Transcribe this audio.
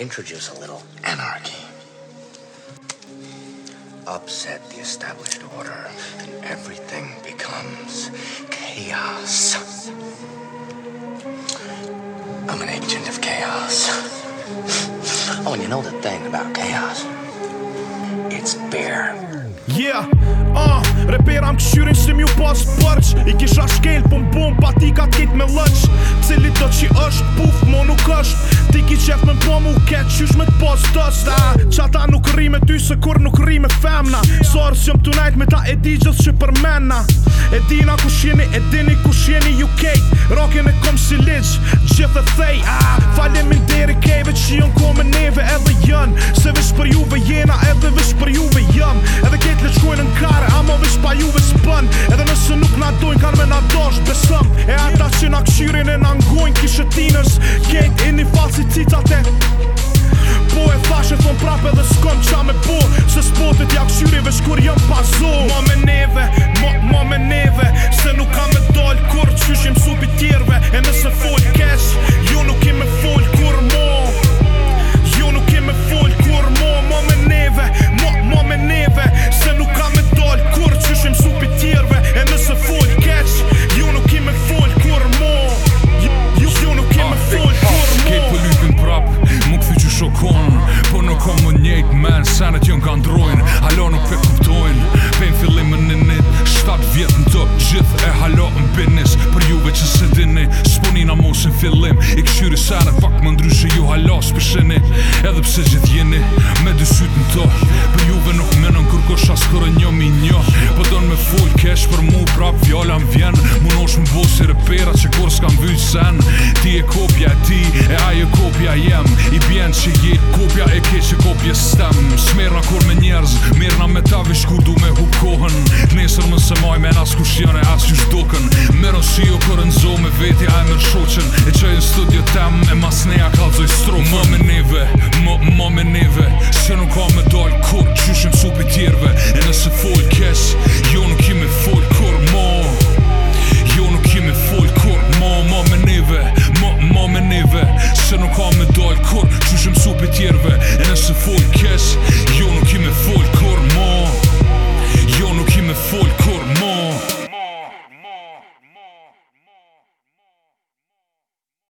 introduce a little anarchy. Upset the established order, and everything becomes chaos. I'm an agent of chaos. Oh, and you know the thing about chaos? It's beer. Yeah, uh, repera më këshyrin si mjë pas përç I kisha shkel, pum pum, pa ti ka t'kit me lëq Cili do që është, puf, mo nuk është Ti me mpo qysh me t'pos tësta Qata nuk rri me ty se kur nuk rri me femna Sorës të tonight me ta e di gjithë që për mena E dina ku shjeni, e dini ku shjeni ju kejt Rokin e kom si liqë, gjithë dhe thej Falje min deri kejve që jën kome neve edhe jën Se vish për juve jena edhe vish për juve mi vesh kur jam pasu Great man, senet jën ka ndrojnë Halo nuk pe kuptojnë Pejnë fillim në një një 7 vjetë në të gjithë e halo në binis Për juve që se dini Sponina mosin fillim I këshyri senet pak më ndryshe ju halo së pëshini Edhe pse gjithë jeni Me dy sytë në të Për juve nuk menën kërko shas kërë një mi një Për po donë me full kesh për mu prap vjala më vjen Munosh nosh më vo si repera që kur s'kam vyjtë sen Ti e kopja ti e aje kopja jem I bjen që je kopja e për shku du me hup kohën Nesër më se maj men as kush janë Më as ju shdukën kërën zo me vetja e mërë shoqen E qëjnë studio tam e mas neja kalzoj strukën